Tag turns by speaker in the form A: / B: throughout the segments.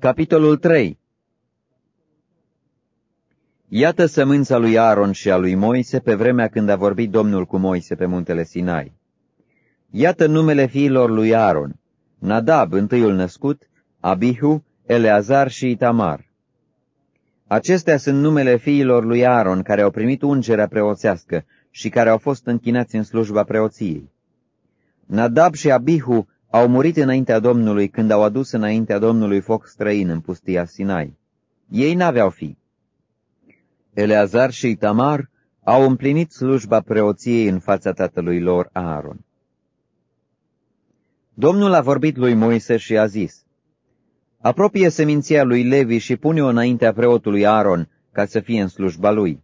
A: Capitolul 3 Iată sămânța lui Aaron și a lui Moise pe vremea când a vorbit Domnul cu Moise pe muntele Sinai. Iată numele fiilor lui Aaron, Nadab, întâiul născut, Abihu, Eleazar și Itamar. Acestea sunt numele fiilor lui Aaron care au primit ungerea preoțească și care au fost închinați în slujba preoției. Nadab și Abihu au murit înaintea Domnului când au adus înaintea Domnului foc străin în pustia Sinai. Ei n-aveau fi. Eleazar și Itamar au împlinit slujba preoției în fața tatălui lor Aaron. Domnul a vorbit lui Moise și a zis, Apropie seminția lui Levi și pune-o înaintea preotului Aaron, ca să fie în slujba lui.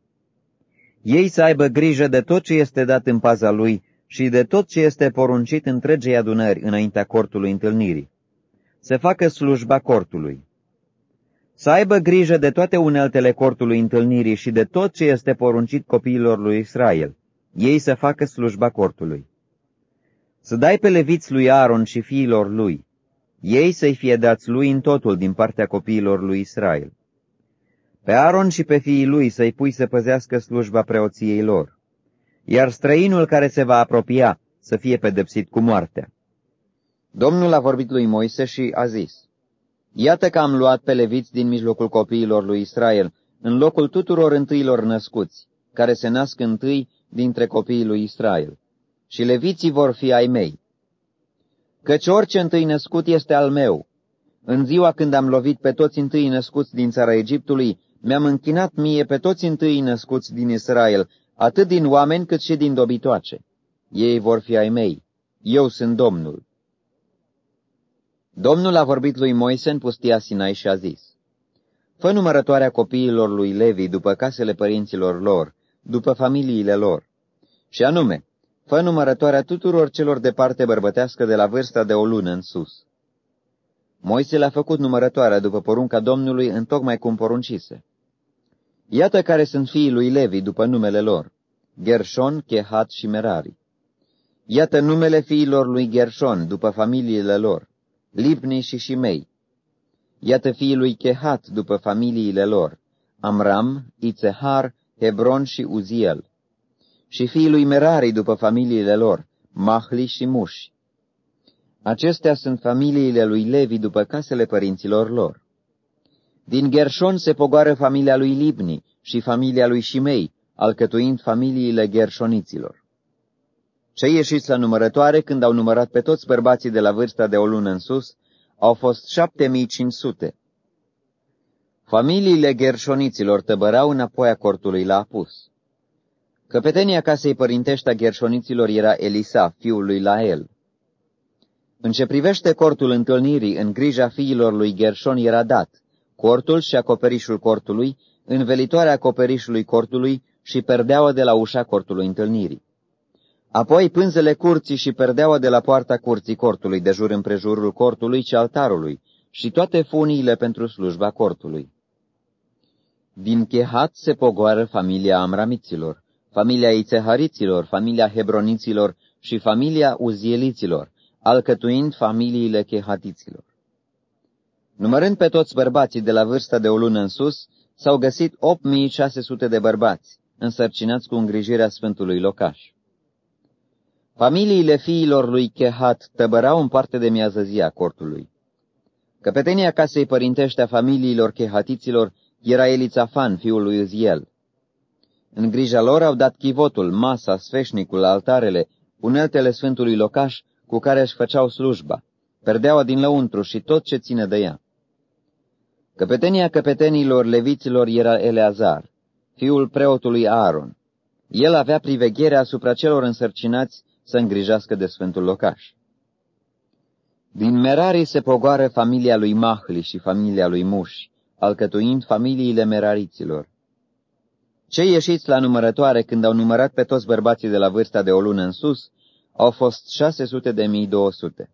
A: Ei să aibă grijă de tot ce este dat în paza lui și de tot ce este poruncit întregei adunări înaintea cortului întâlnirii. Să facă slujba cortului. Să aibă grijă de toate uneltele cortului întâlnirii și de tot ce este poruncit copiilor lui Israel. Ei să facă slujba cortului. Să dai pe leviți lui Aaron și fiilor lui. Ei să-i fie dați lui în totul din partea copiilor lui Israel. Pe Aaron și pe fiii lui să-i pui să păzească slujba preoției lor iar străinul care se va apropia să fie pedepsit cu moartea. Domnul a vorbit lui Moise și a zis, Iată că am luat pe leviți din mijlocul copiilor lui Israel, în locul tuturor întâilor născuți, care se nasc întâi dintre copiii lui Israel, și leviții vor fi ai mei. Căci orice întâi născut este al meu. În ziua când am lovit pe toți întâi născuți din țara Egiptului, mi-am închinat mie pe toți întâi născuți din Israel atât din oameni cât și din dobitoace. Ei vor fi ai mei. Eu sunt Domnul. Domnul a vorbit lui Moise în pustia Sinai și a zis, Fă numărătoarea copiilor lui Levi după casele părinților lor, după familiile lor. Și anume, fă numărătoarea tuturor celor de parte bărbătească de la vârsta de o lună în sus. Moise le-a făcut numărătoarea după porunca Domnului în tocmai cum poruncise. Iată care sunt fiii lui Levi după numele lor, Gershon, Kehat și Merari. Iată numele fiilor lui Gershon după familiile lor, Libni și Shimei. Iată fiii lui Kehat după familiile lor, Amram, Itzehar, Hebron și Uziel. Și fiii lui Merari după familiile lor, Mahli și Muși. Acestea sunt familiile lui Levi după casele părinților lor. Din Gershon se pogoară familia lui Libni și familia lui Shimei, alcătuind familiile gershoniților. Cei ieșiți la numărătoare, când au numărat pe toți bărbații de la vârsta de o lună în sus, au fost 7500. Familiile gershoniților tăbărau înapoi a cortului la apus. Căpetenia casei părintești a gershoniților era Elisa, fiul lui Lael. În ce privește cortul întâlnirii, în grija fiilor lui Gershon era dat, cortul și acoperișul cortului, învelitoarea acoperișului cortului și perdeaua de la ușa cortului întâlnirii. Apoi pânzele curții și perdeaua de la poarta curții cortului de jur împrejurul cortului și altarului și toate funiile pentru slujba cortului. Din Chehat se pogoară familia Amramiților, familia Ițehariților, familia Hebroniților și familia Uzieliților, alcătuind familiile Chehatiților. Numărând pe toți bărbații de la vârsta de o lună în sus, s-au găsit 8600 de bărbați, însărcinați cu îngrijirea Sfântului Locaș. Familiile fiilor lui Chehat tăbărau în parte de miază zi a cortului. Căpetenia casei părintește a familiilor chehatiților era Elițafan, fiul lui Uziel. În grija lor au dat chivotul, masa, sfeșnicul, altarele, uneltele Sfântului Locaș cu care își făceau slujba, perdeaua din lăuntru și tot ce ține de ea. Căpetenia căpetenilor leviților era Eleazar, fiul preotului Aaron. El avea privegherea asupra celor însărcinați să îngrijească de sfântul locaș. Din Merari se pogoară familia lui Mahli și familia lui Muși, alcătuind familiile merariților. Cei ieșiți la numărătoare când au numărat pe toți bărbații de la vârsta de o lună în sus, au fost 600 de mii 200.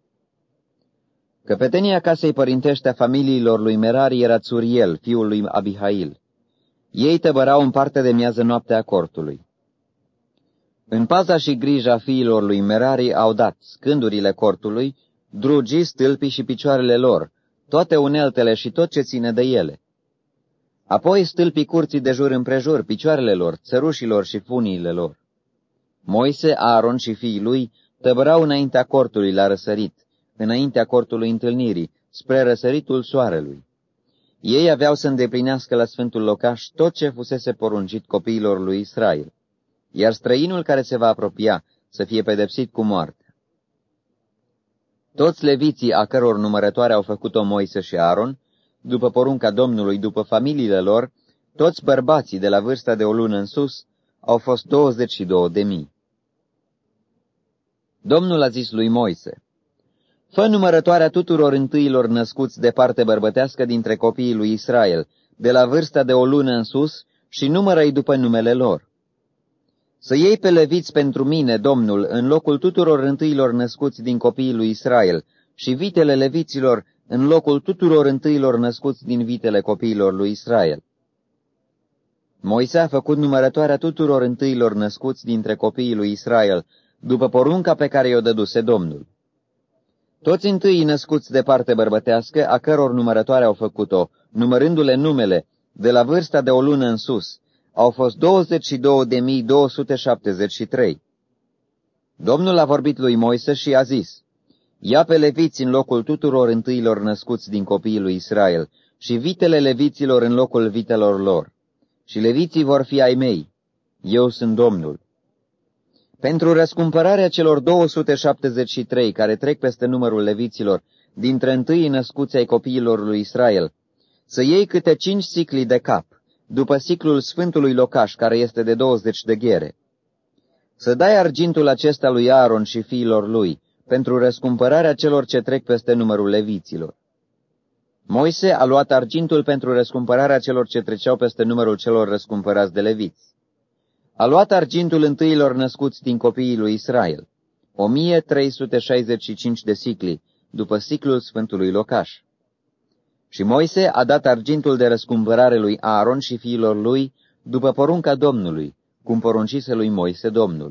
A: Căpetenia casei părintește a familiilor lui Merari era Țuriel, fiul lui Abihail. Ei tăbărau în parte de miază noaptea cortului. În paza și grija fiilor lui Merari au dat scândurile cortului, drugii, stâlpii și picioarele lor, toate uneltele și tot ce ține de ele. Apoi stâlpii curții de jur împrejur, picioarele lor, țărușilor și funiile lor. Moise, Aaron și fiii lui tăbărau înaintea cortului la răsărit, înaintea cortului întâlnirii, spre răsăritul soarelui. Ei aveau să îndeplinească la Sfântul Locaș tot ce fusese poruncit copiilor lui Israel, iar străinul care se va apropia să fie pedepsit cu moarte. Toți leviții a căror numărătoare au făcut-o Moise și Aaron, după porunca Domnului, după familiile lor, toți bărbații de la vârsta de o lună în sus au fost 22 de mii. Domnul a zis lui Moise, Fă numărătoarea tuturor întâilor născuți de parte bărbătească dintre copiii lui Israel, de la vârsta de o lună în sus, și numără-i după numele lor. Să iei pe leviți pentru mine, Domnul, în locul tuturor întâilor născuți din copiii lui Israel, și vitele leviților în locul tuturor întâilor născuți din vitele copiilor lui Israel. Moise a făcut numărătoarea tuturor întâilor născuți dintre copiii lui Israel, după porunca pe care i-o dăduse Domnul. Toți întâi născuți de parte bărbătească, a căror numărătoare au făcut-o, numărându-le numele, de la vârsta de o lună în sus, au fost 22.273. Domnul a vorbit lui Moise și a zis, Ia pe leviți în locul tuturor întâilor născuți din copiii lui Israel și vitele leviților în locul vitelor lor. Și leviții vor fi ai mei. Eu sunt Domnul. Pentru răscumpărarea celor 273 care trec peste numărul leviților, dintre întâi născuți ai copiilor lui Israel, să iei câte cinci sicli de cap, după siclul Sfântului Locaș, care este de 20 de ghere. Să dai argintul acesta lui Aaron și fiilor lui, pentru răscumpărarea celor ce trec peste numărul leviților. Moise a luat argintul pentru răscumpărarea celor ce treceau peste numărul celor răscumpărați de leviți. A luat argintul întâilor născuți din copiii lui Israel, 1365 de sicli, după siclul Sfântului Locaș. Și Moise a dat argintul de răscumpărare lui Aaron și fiilor lui, după porunca Domnului, cum poruncise lui Moise Domnul.